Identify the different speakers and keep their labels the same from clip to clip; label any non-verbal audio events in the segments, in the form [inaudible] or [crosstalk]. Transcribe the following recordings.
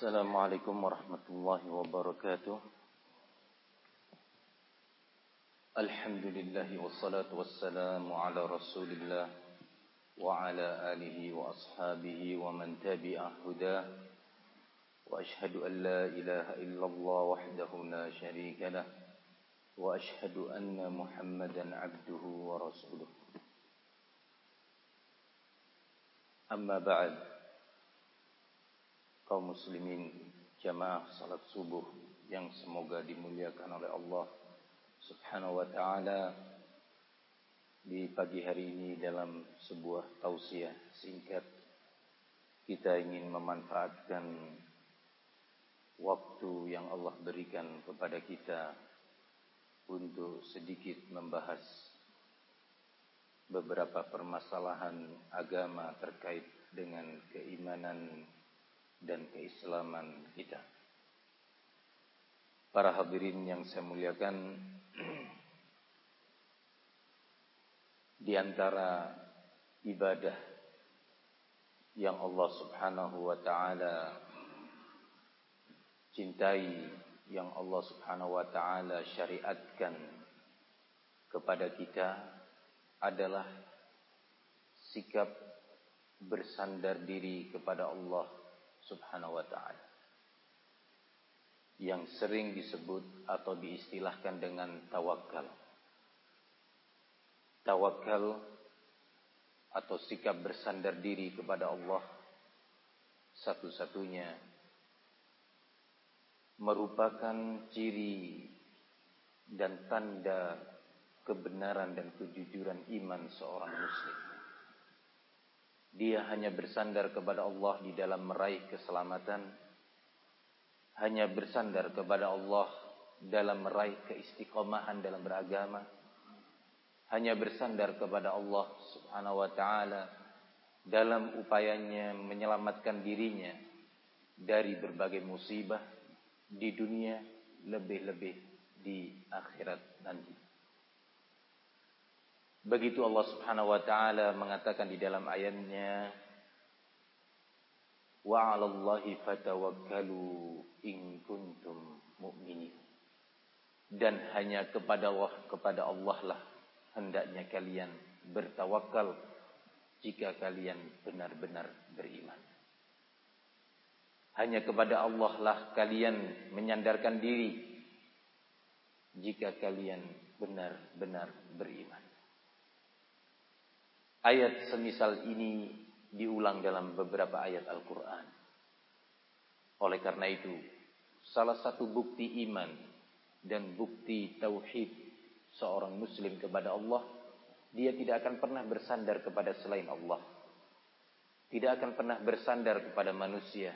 Speaker 1: السلام عليكم ورحمة الله وبركاته. الحمد لله والصلاة والسلام على رسول الله وعلى آله وأصحابه ومن تبع هداه. وأشهد أن لا إله إلا الله وحده لا شريك له. وأشهد أن محمدا عبده ورسوله. أما بعد kaum muslimin jamaah salat subuh yang semoga dimuliakan oleh Allah Subhanahu wa taala di pagi hari ini dalam sebuah tausiah singkat. Kita ingin memanfaatkan waktu yang Allah berikan kepada kita untuk sedikit membahas beberapa permasalahan agama terkait dengan keimanan dan keislaman kita. Para hadirin yang saya muliakan, [clears throat] di antara ibadah yang Allah Subhanahu wa taala cintai, yang Allah Subhanahu wa taala syariatkan kepada kita adalah sikap bersandar diri kepada Allah Subhanahu wa taala. Yang sering disebut atau diistilahkan dengan tawakal. Tawakal atau sikap bersandar diri kepada Allah satu-satunya merupakan ciri dan tanda kebenaran dan kejujuran iman seorang muslim. Dia hanya bersandar kepada Allah di dalam meraih keselamatan. Hanya bersandar kepada Allah dalam meraih keistiqomahan dalam beragama. Hanya bersandar kepada Allah subhanahu wa ta'ala dalam upayanya menyelamatkan dirinya dari berbagai musibah di dunia lebih-lebih di akhirat nanti. Begitu Allah Subhanahu wa taala mengatakan di dalam ayatnya wa 'alallahi fatawakkalu in kuntum mu'minin. Dan hanya kepada Allah kepada Allah lah hendaknya kalian bertawakal jika kalian benar-benar beriman. Hanya kepada Allah lah kalian menyandarkan diri jika kalian benar-benar beriman. Ayat semisal ini diulang dalam beberapa ayat Al-Quran. Oleh karena itu, salah satu bukti iman dan bukti tauhid seorang muslim kepada Allah, dia tidak akan pernah bersandar kepada selain Allah. Tidak akan pernah bersandar kepada manusia.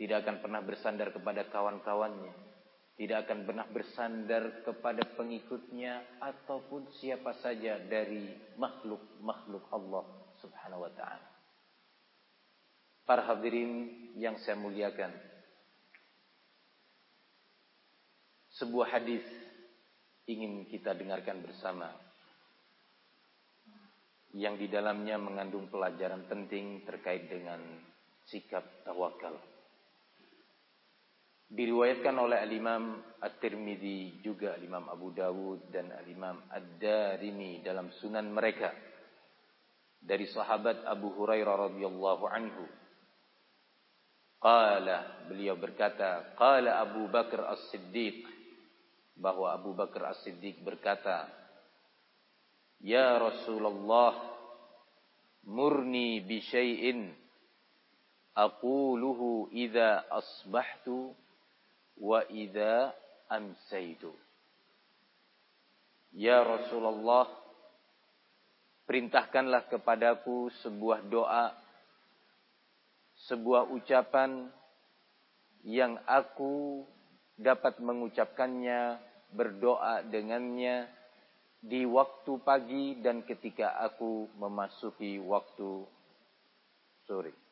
Speaker 1: Tidak akan pernah bersandar kepada kawan-kawannya tidak akan pernah bersandar kepada pengikutnya ataupun siapa saja dari makhluk-makhluk Allah Subhanahu wa taala. Para hadirin yang saya muliakan. Sebuah hadis ingin kita dengarkan bersama yang di dalamnya mengandung pelajaran penting terkait dengan sikap tawakal. Diriwayatkan oleh Al-Imam At-Tirmidzi juga Al-Imam Abu Dawud dan Al-Imam Ad-Darimi dalam sunan mereka dari sahabat Abu Hurairah radhiyallahu anhu. Qala beliau berkata, qala Abu Bakar As-Siddiq bahwa Abu Bakar As-Siddiq berkata, "Ya Rasulullah, murni bi syai'in aquluhu idza asbahtu wa idza amsaitu. Ya Rasulullah, perintahkanlah kepadaku sebuah doa, sebuah ucapan yang aku dapat mengucapkannya, berdoa dengannya di waktu pagi dan ketika aku memasuki waktu sore.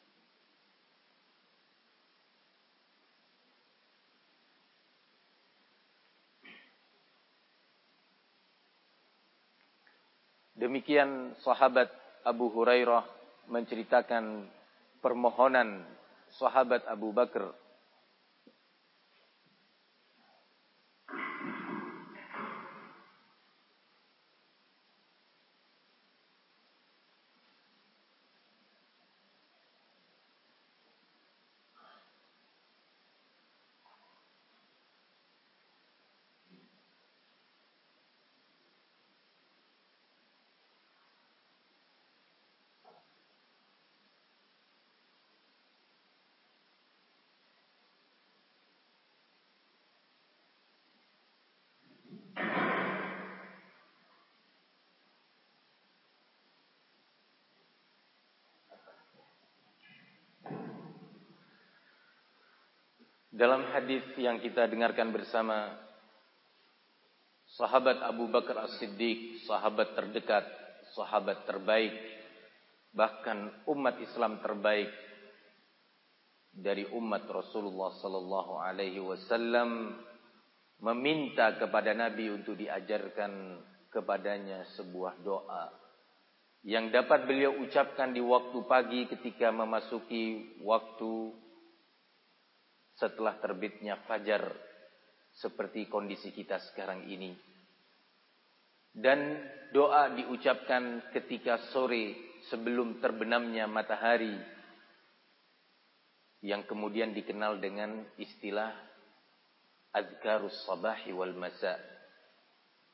Speaker 1: Demikian sahabat Abu Hurairah menceritakan permohonan sahabat Abu Bakar Dalam hadis yang kita dengarkan bersama sahabat Abu Bakar As-Siddiq, sahabat terdekat, sahabat terbaik, bahkan umat Islam terbaik dari umat Rasulullah sallallahu alaihi wasallam meminta kepada Nabi untuk diajarkan kepadanya sebuah doa yang dapat beliau ucapkan di waktu pagi ketika memasuki waktu setelah terbitnya fajar seperti kondisi kita sekarang ini. Dan doa diucapkan ketika sore sebelum terbenamnya matahari yang kemudian dikenal dengan istilah azkarus sabahi wal masa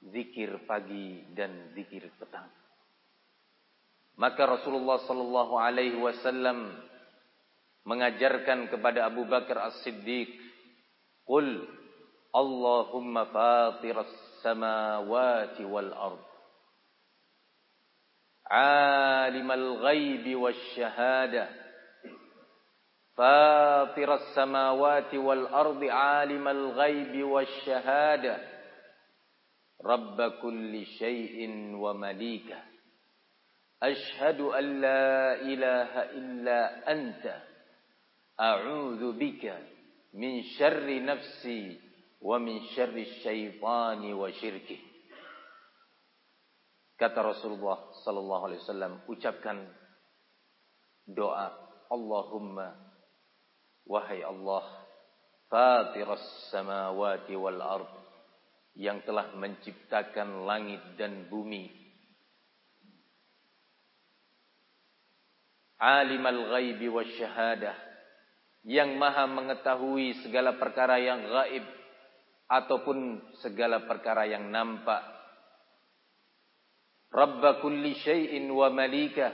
Speaker 1: zikir pagi dan zikir petang maka Rasulullah sallallahu alaihi wasallam mengajarkan kepada Abu Bakar As-Siddiq, "Qul Allahumma fatiras samawati wal ard, alimal ghaibi wasyahada, fatiras samawati wal ardi alimal ghaibi wasyahada." رب كل شيء ومليكه أشهد أن لا إله إلا أنت A'udzu bika min syarri nafsi wa min syarri syaitani wa syirki. Kata Rasulullah sallallahu alaihi wasallam, ucapkan doa Allahumma wahai Allah fatiras samawati wal ard yang telah menciptakan langit dan bumi alimal ghaibi wasyahadah yang maha mengetahui segala perkara yang gaib ataupun segala perkara yang nampak. Rabba kulli syai'in wa malika.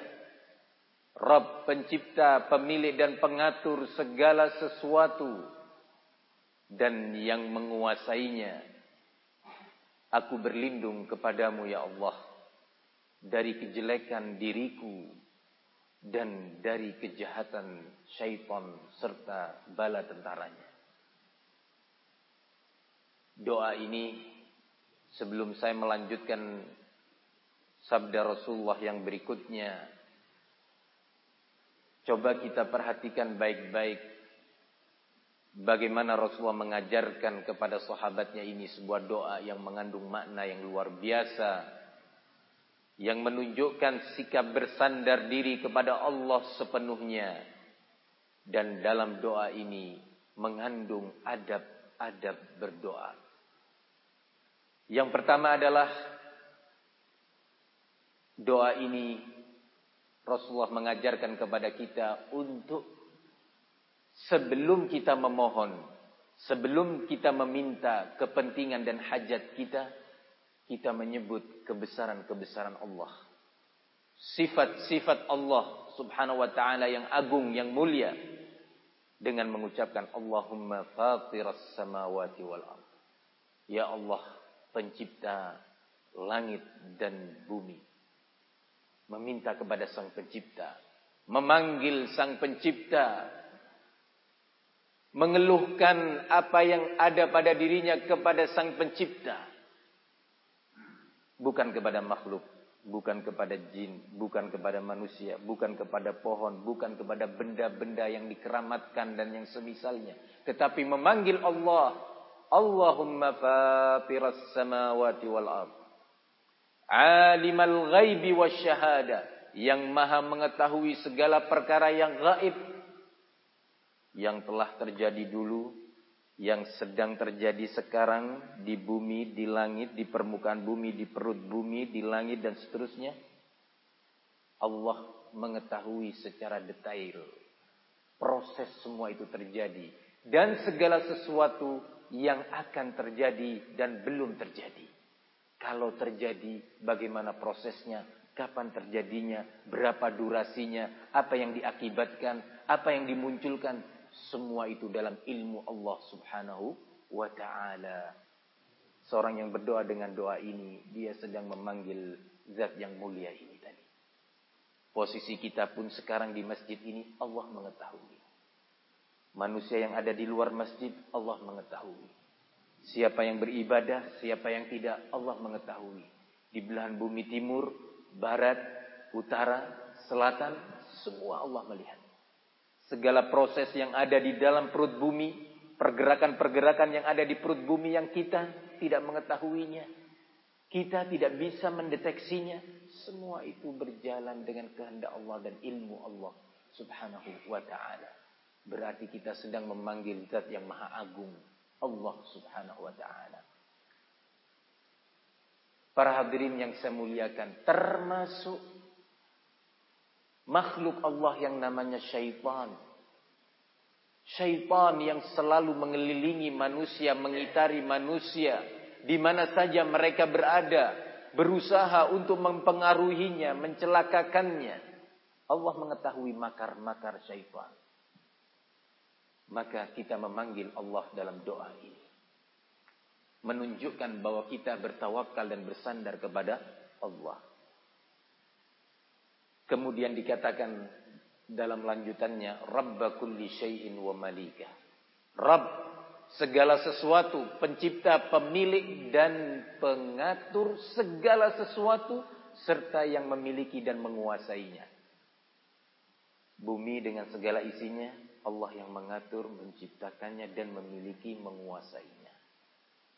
Speaker 1: Rabb pencipta, pemilik dan pengatur segala sesuatu dan yang menguasainya. Aku berlindung kepadamu ya Allah dari kejelekan diriku dan dari kejahatan syaitan serta bala tentaranya. Doa ini sebelum saya melanjutkan sabda Rasulullah yang berikutnya coba kita perhatikan baik-baik bagaimana Rasulullah mengajarkan kepada sahabatnya ini sebuah doa yang mengandung makna yang luar biasa yang menunjukkan sikap bersandar diri kepada Allah sepenuhnya dan dalam doa ini mengandung adab-adab berdoa. Yang pertama adalah doa ini Rasulullah mengajarkan kepada kita untuk sebelum kita memohon, sebelum kita meminta kepentingan dan hajat kita, kita menyebut kebesaran-kebesaran Allah. Sifat-sifat Allah subhanahu wa ta'ala yang agung, yang mulia. Dengan mengucapkan Allahumma fatiras samawati wal ard. Ya Allah, pencipta langit dan bumi. Meminta kepada sang pencipta. Memanggil sang pencipta. Mengeluhkan apa yang ada pada dirinya kepada sang pencipta bukan kepada makhluk, bukan kepada jin, bukan kepada manusia, bukan kepada pohon, bukan kepada benda-benda yang dikeramatkan dan yang semisalnya, tetapi memanggil Allah, Allahumma fatiras samawati wal ard. Alimal ghaibi wasyahada, yang maha mengetahui segala perkara yang gaib yang telah terjadi dulu, yang sedang terjadi sekarang di bumi, di langit, di permukaan bumi, di perut bumi, di langit dan seterusnya. Allah mengetahui secara detail proses semua itu terjadi dan segala sesuatu yang akan terjadi dan belum terjadi. Kalau terjadi, bagaimana prosesnya, kapan terjadinya, berapa durasinya, apa yang diakibatkan, apa yang dimunculkan, semua itu dalam ilmu Allah Subhanahu wa taala. Seorang yang berdoa dengan doa ini, dia sedang memanggil zat yang mulia ini tadi. Posisi kita pun sekarang di masjid ini Allah mengetahui. Manusia yang ada di luar masjid Allah mengetahui. Siapa yang beribadah, siapa yang tidak Allah mengetahui. Di belahan bumi timur, barat, utara, selatan, semua Allah melihat segala proses yang ada di dalam perut bumi, pergerakan-pergerakan yang ada di perut bumi yang kita tidak mengetahuinya. Kita tidak bisa mendeteksinya. Semua itu berjalan dengan kehendak Allah dan ilmu Allah subhanahu wa ta'ala. Berarti kita sedang memanggil zat yang maha agung. Allah subhanahu wa ta'ala. Para hadirin yang saya muliakan. Termasuk makhluk Allah yang namanya syaitan. Syaitan yang selalu mengelilingi manusia, mengitari manusia, di mana saja mereka berada, berusaha untuk mempengaruhinya, mencelakakannya. Allah mengetahui makar-makar syaitan. Maka kita memanggil Allah dalam doa ini. Menunjukkan bahwa kita bertawakal dan bersandar kepada Allah. Kemudian dikatakan dalam lanjutannya Rabba kulli syai'in wa malika. Rabb segala sesuatu, pencipta, pemilik dan pengatur segala sesuatu serta yang memiliki dan menguasainya. Bumi dengan segala isinya Allah yang mengatur, menciptakannya dan memiliki menguasainya.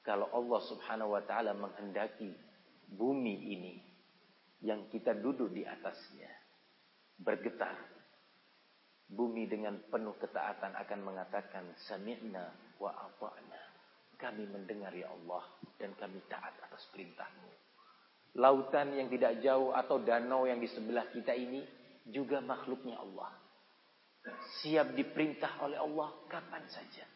Speaker 1: Kalau Allah Subhanahu wa taala menghendaki bumi ini yang kita duduk di atasnya bergetar. Bumi dengan penuh ketaatan akan mengatakan sami'na wa ata'na. Kami mendengar ya Allah dan kami taat atas perintahmu. Lautan yang tidak jauh atau danau yang di sebelah kita ini juga makhluknya Allah. Siap diperintah oleh Allah kapan saja.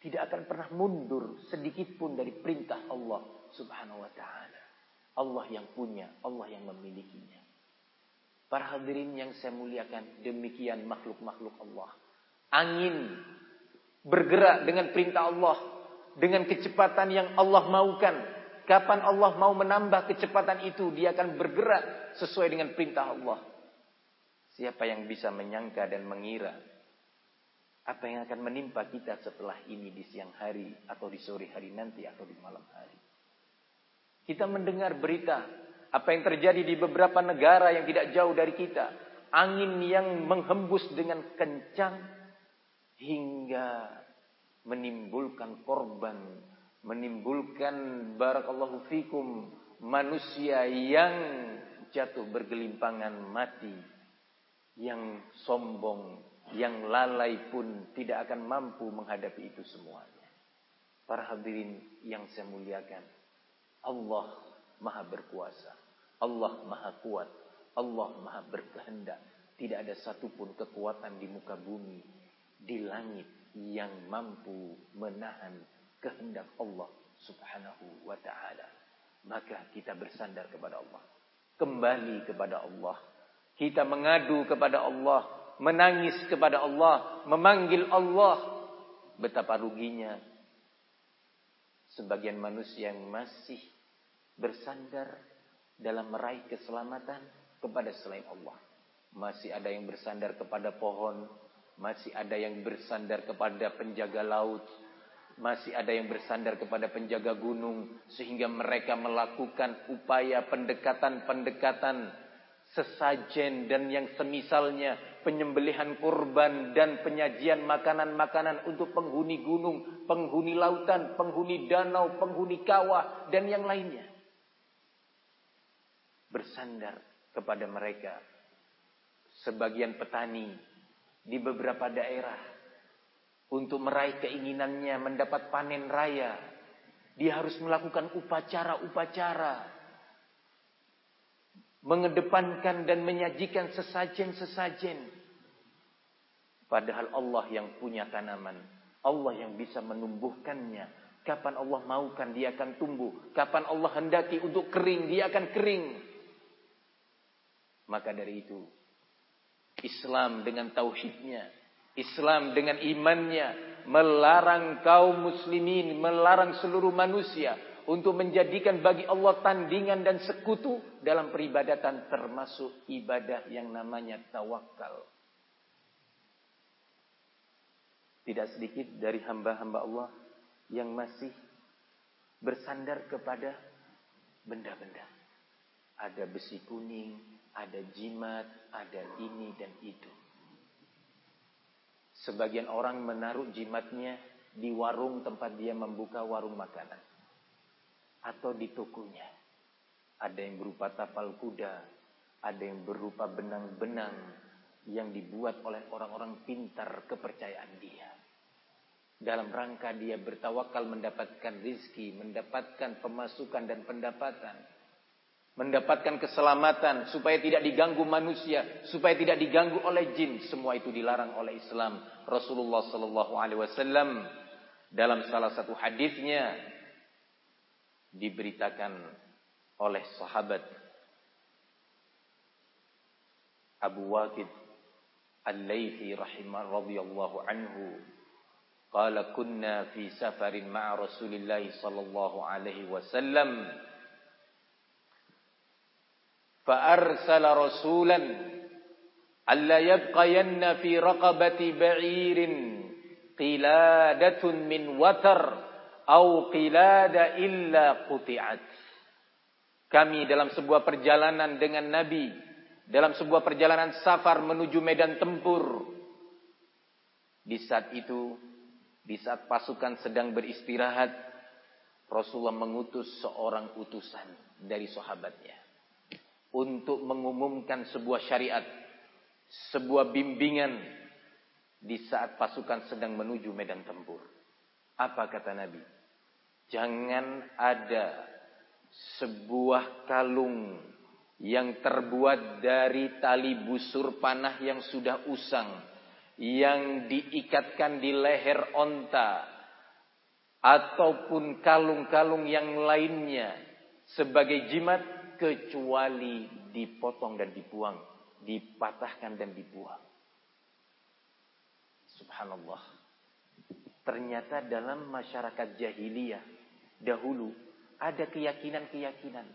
Speaker 1: Tidak akan pernah mundur sedikit pun dari perintah Allah subhanahu wa ta'ala. Allah yang punya, Allah yang memilikinya. Para hadirin yang saya muliakan, demikian makhluk-makhluk Allah. Angin bergerak dengan perintah Allah, dengan kecepatan yang Allah maukan. Kapan Allah mau menambah kecepatan itu, dia akan bergerak sesuai dengan perintah Allah. Siapa yang bisa menyangka dan mengira apa yang akan menimpa kita setelah ini di siang hari atau di sore hari nanti atau di malam hari. Kita mendengar berita apa yang terjadi di beberapa negara yang tidak jauh dari kita. Angin yang menghembus dengan kencang hingga menimbulkan korban, menimbulkan barakallahu fikum manusia yang jatuh bergelimpangan mati, yang sombong, yang lalai pun tidak akan mampu menghadapi itu semuanya. Para hadirin yang saya muliakan, Allah Maha berkuasa. Allah maha kuat. Allah maha berkehendak. Tidak ada satupun kekuatan di muka bumi, di langit yang mampu menahan kehendak Allah subhanahu wa ta'ala. Maka kita bersandar kepada Allah. Kembali kepada Allah. Kita mengadu kepada Allah. Menangis kepada Allah. Memanggil Allah. Betapa ruginya. Sebagian manusia yang masih bersandar dalam meraih keselamatan kepada selain Allah. Masih ada yang bersandar kepada pohon, masih ada yang bersandar kepada penjaga laut, masih ada yang bersandar kepada penjaga gunung sehingga mereka melakukan upaya pendekatan-pendekatan sesajen dan yang semisalnya penyembelihan kurban dan penyajian makanan-makanan untuk penghuni gunung, penghuni lautan, penghuni danau, penghuni kawah dan yang lainnya bersandar kepada mereka. Sebagian petani di beberapa daerah untuk meraih keinginannya mendapat panen raya. Dia harus melakukan upacara-upacara. Mengedepankan dan menyajikan sesajen-sesajen. Padahal Allah yang punya tanaman. Allah yang bisa menumbuhkannya. Kapan Allah maukan dia akan tumbuh. Kapan Allah hendaki untuk kering dia akan kering. Maka dari itu. Islam dengan tauhidnya Islam dengan imannya melarang kaum muslimin, melarang seluruh manusia untuk menjadikan bagi Allah tandingan dan sekutu dalam peribadatan termasuk ibadah yang namanya tawakal. Tidak sedikit dari hamba-hamba Allah yang masih bersandar kepada benda-benda. Ada besi kuning, ada jimat, ada ini dan itu. Sebagian orang menaruh jimatnya di warung tempat dia membuka warung makanan. Atau di tokonya. Ada yang berupa tapal kuda. Ada yang berupa benang-benang yang dibuat oleh orang-orang pintar kepercayaan dia. Dalam rangka dia bertawakal mendapatkan rizki, mendapatkan pemasukan dan pendapatan mendapatkan keselamatan supaya tidak diganggu manusia, supaya tidak diganggu oleh jin. Semua itu dilarang oleh Islam. Rasulullah sallallahu alaihi wasallam dalam salah satu hadisnya diberitakan oleh sahabat Abu Waqid Al-Laythi rahimah radhiyallahu anhu qala kunna fi safarin ma'a Rasulillah sallallahu alaihi wasallam فأرسل رسولا ألا يبقين في رقبة بعير قلادة من وتر au qilada illa quti'at. Kami dalam sebuah perjalanan dengan Nabi, dalam sebuah perjalanan safar menuju medan tempur. Di saat itu, di saat pasukan sedang beristirahat, Rasulullah mengutus seorang utusan dari sahabatnya untuk mengumumkan sebuah syariat, sebuah bimbingan di saat pasukan sedang menuju medan tempur. Apa kata Nabi? Jangan ada sebuah kalung yang terbuat dari tali busur panah yang sudah usang yang diikatkan di leher onta ataupun kalung-kalung yang lainnya sebagai jimat kecuali dipotong dan dibuang, dipatahkan dan dibuang. Subhanallah. Ternyata dalam masyarakat jahiliyah dahulu ada keyakinan-keyakinan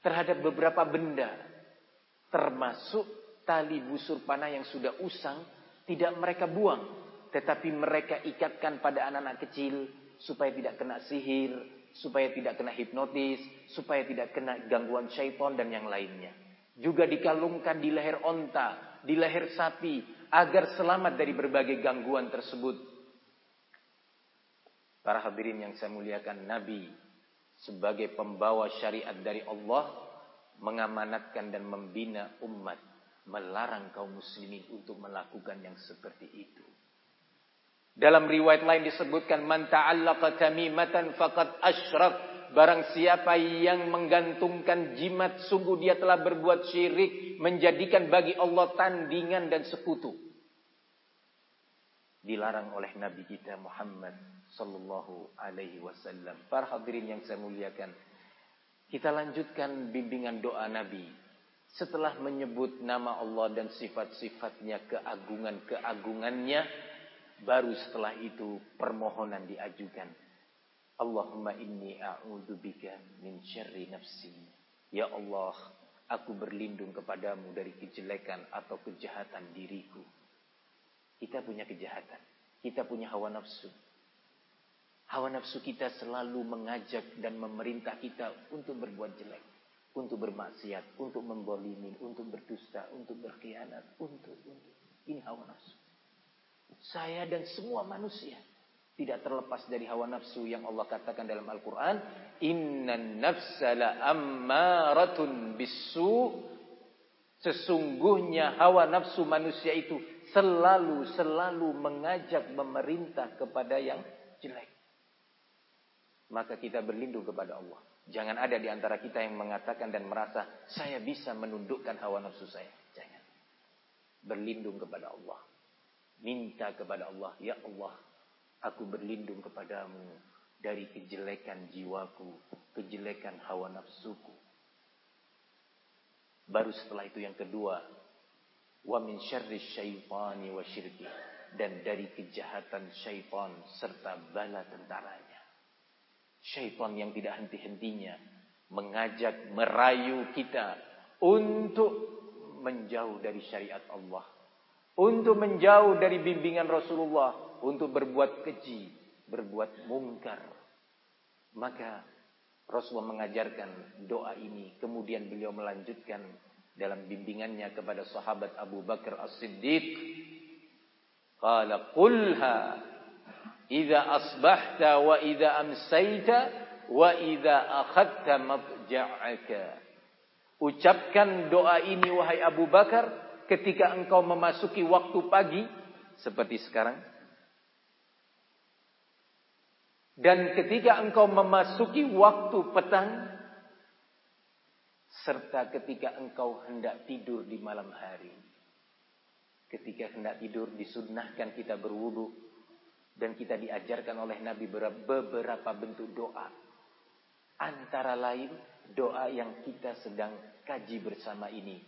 Speaker 1: terhadap beberapa benda termasuk tali busur panah yang sudah usang tidak mereka buang tetapi mereka ikatkan pada anak-anak kecil supaya tidak kena sihir, supaya tidak kena hipnotis, supaya tidak kena gangguan syaitan dan yang lainnya. Juga dikalungkan di leher onta, di leher sapi, agar selamat dari berbagai gangguan tersebut. Para hadirin yang saya muliakan, Nabi sebagai pembawa syariat dari Allah mengamanatkan dan membina umat, melarang kaum muslimin untuk melakukan yang seperti itu. Dalam riwayat lain disebutkan man ta'allaqa tamimatan faqad asyrak. Barang siapa yang menggantungkan jimat sungguh dia telah berbuat syirik menjadikan bagi Allah tandingan dan sekutu. Dilarang oleh Nabi kita Muhammad sallallahu alaihi wasallam. Para hadirin yang saya muliakan, kita lanjutkan bimbingan doa Nabi setelah menyebut nama Allah dan sifat-sifatnya, keagungan-keagungannya, Baru setelah itu permohonan diajukan. Allahumma inni bika min syarri nafsi. Ya Allah, aku berlindung kepadamu dari kejelekan atau kejahatan diriku. Kita punya kejahatan. Kita punya hawa nafsu. Hawa nafsu kita selalu mengajak dan memerintah kita untuk berbuat jelek. Untuk bermaksiat, untuk membolimi, untuk berdusta, untuk berkhianat, untuk, untuk. Ini hawa nafsu. Saya dan semua manusia tidak terlepas dari hawa nafsu yang Allah katakan dalam Al-Quran. Inna nafsa la ammaratun bisu. Sesungguhnya hawa nafsu manusia itu selalu selalu mengajak memerintah kepada yang jelek. Maka kita berlindung kepada Allah. Jangan ada di antara kita yang mengatakan dan merasa saya bisa menundukkan hawa nafsu saya. Jangan. Berlindung kepada Allah. Minta kepada Allah, ya Allah, aku berlindung kepadamu dari kejelekan jiwaku, kejelekan hawa nafsuku. Baru setelah itu yang kedua, wa min syarri syaitani wa syirki dan dari kejahatan syaitan serta bala tentaranya. Syaitan yang tidak henti-hentinya mengajak merayu kita untuk menjauh dari syariat Allah, untuk menjauh dari bimbingan Rasulullah, untuk berbuat keji, berbuat mungkar. Maka Rasulullah mengajarkan doa ini, kemudian beliau melanjutkan dalam bimbingannya kepada sahabat Abu Bakar As-Siddiq qala qulha idza asbahta wa idza amsayta wa idza akhadta mabja'aka. Ucapkan doa ini wahai Abu Bakar ketika engkau memasuki waktu pagi seperti sekarang. Dan ketika engkau memasuki waktu petang serta ketika engkau hendak tidur di malam hari. Ketika hendak tidur disunnahkan kita berwudu dan kita diajarkan oleh Nabi beberapa bentuk doa. Antara lain doa yang kita sedang kaji bersama ini.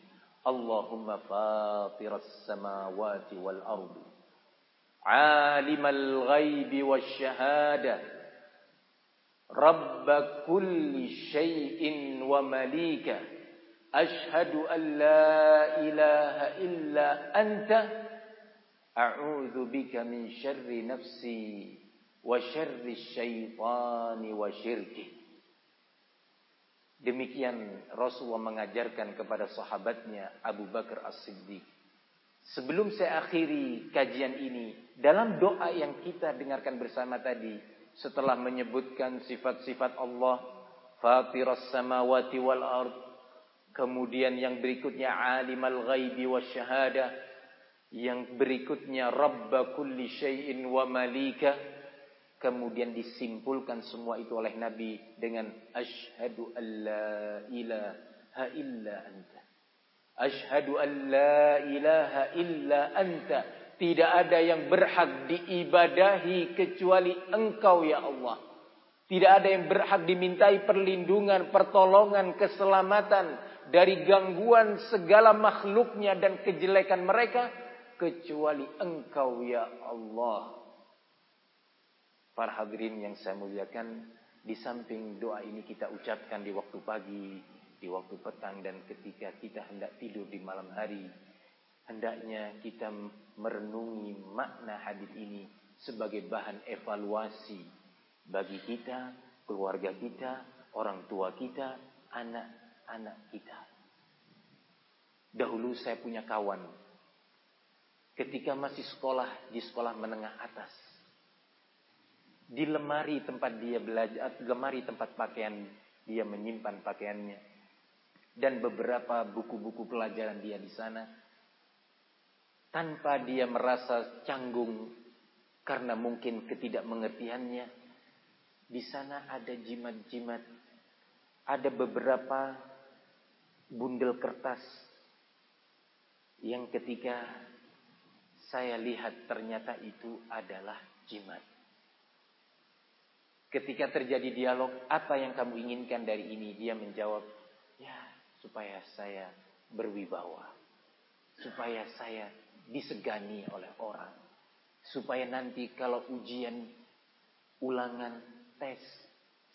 Speaker 1: Allahumma fatiras samawati wal ardu. Alimal ghaibi wa shahada. Rabb kulli syai'in wa malika. ashadu an la ilaha illa anta A'udzu bika min syarri nafsi wa syarri syaitani wa syirki. Demikian Rasulullah mengajarkan kepada sahabatnya Abu Bakar As-Siddiq. Sebelum saya akhiri kajian ini, dalam doa yang kita dengarkan bersama tadi, setelah menyebutkan sifat-sifat Allah, Fatiras samawati wal ard, kemudian yang berikutnya alimal ghaibi wasyahadah, yang berikutnya rabba kulli syai'in wa malika. Kemudian disimpulkan semua itu oleh Nabi dengan asyhadu alla ilaha illa anta. Asyhadu an la ilaha illa anta. Tidak ada yang berhak diibadahi kecuali engkau ya Allah. Tidak ada yang berhak dimintai perlindungan, pertolongan, keselamatan dari gangguan segala makhluknya dan kejelekan mereka kecuali engkau ya Allah. Para hadirin yang saya muliakan, di samping doa ini kita ucapkan di waktu pagi, di waktu petang dan ketika kita hendak tidur di malam hari hendaknya kita merenungi makna hadis ini sebagai bahan evaluasi bagi kita, keluarga kita, orang tua kita, anak-anak kita. Dahulu saya punya kawan ketika masih sekolah di sekolah menengah atas. Di lemari tempat dia belajar, lemari tempat pakaian dia menyimpan pakaiannya dan beberapa buku-buku pelajaran dia di sana tanpa dia merasa canggung karena mungkin ketidakmengertiannya. Di sana ada jimat-jimat, ada beberapa bundel kertas yang ketika saya lihat ternyata itu adalah jimat. Ketika terjadi dialog, apa yang kamu inginkan dari ini? Dia menjawab, ya supaya saya berwibawa. Supaya saya disegani oleh orang. Supaya nanti kalau ujian ulangan tes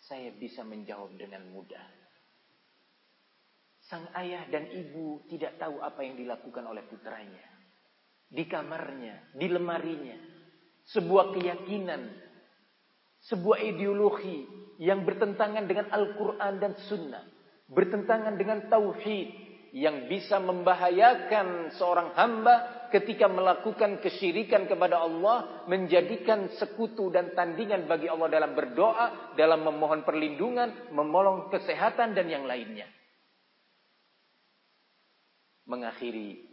Speaker 1: saya bisa menjawab dengan mudah. Sang ayah dan ibu tidak tahu apa yang dilakukan oleh putranya. Di kamarnya, di lemarinya. Sebuah keyakinan, sebuah ideologi yang bertentangan dengan Al-Quran dan Sunnah. Bertentangan dengan Tauhid yang bisa membahayakan seorang hamba ketika melakukan kesyirikan kepada Allah menjadikan sekutu dan tandingan bagi Allah dalam berdoa, dalam memohon perlindungan, memohon kesehatan dan yang lainnya. Mengakhiri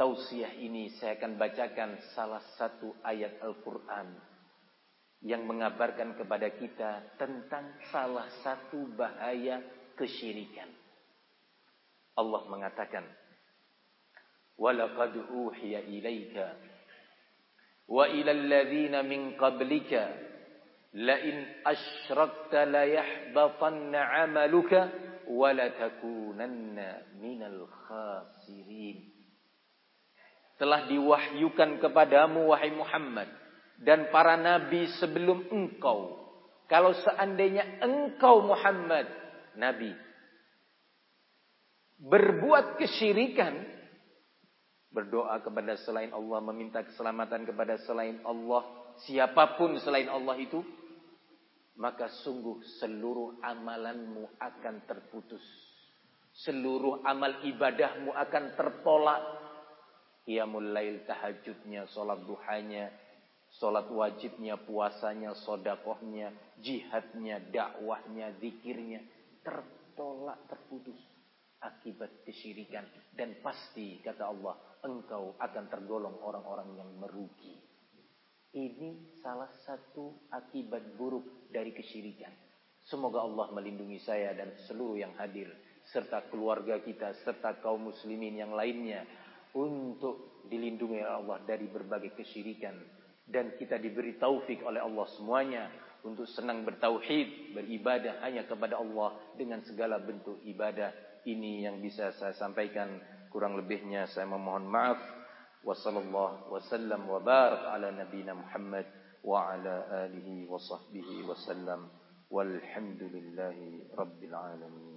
Speaker 1: tausiah ini saya akan bacakan salah satu ayat Al-Quran yang mengabarkan kepada kita tentang salah satu bahaya kesyirikan. Allah mengatakan, وَلَقَدْ أُوحِيَ إِلَيْكَ وَإِلَى الَّذِينَ مِنْ قَبْلِكَ لَإِنْ أَشْرَكْتَ لَيَحْبَطَنَّ عَمَلُكَ وَلَتَكُونَنَّ مِنَ الْخَاسِرِينَ telah diwahyukan kepadamu wahai Muhammad dan para nabi sebelum engkau. Kalau seandainya engkau Muhammad nabi berbuat kesyirikan berdoa kepada selain Allah meminta keselamatan kepada selain Allah siapa pun selain Allah itu maka sungguh seluruh amalanmu akan terputus. Seluruh amal ibadahmu akan tertolak Qiyamul lail tahajudnya, sholat duhanya, sholat wajibnya, puasanya, sodakohnya, jihadnya, dakwahnya, zikirnya. Tertolak, terputus. Akibat kesyirikan. Dan pasti, kata Allah, engkau akan tergolong orang-orang yang merugi. Ini salah satu akibat buruk dari kesyirikan. Semoga Allah melindungi saya dan seluruh yang hadir. Serta keluarga kita, serta kaum muslimin yang lainnya untuk dilindungi oleh Allah dari berbagai kesyirikan dan kita diberi taufik oleh Allah semuanya untuk senang bertauhid, beribadah hanya kepada Allah dengan segala bentuk ibadah. Ini yang bisa saya sampaikan. Kurang lebihnya saya memohon maaf. Wassallallahu wasallam wa barak ala nabina Muhammad wa ala alihi wa sahbihi wasallam. Walhamdulillahi rabbil alamin.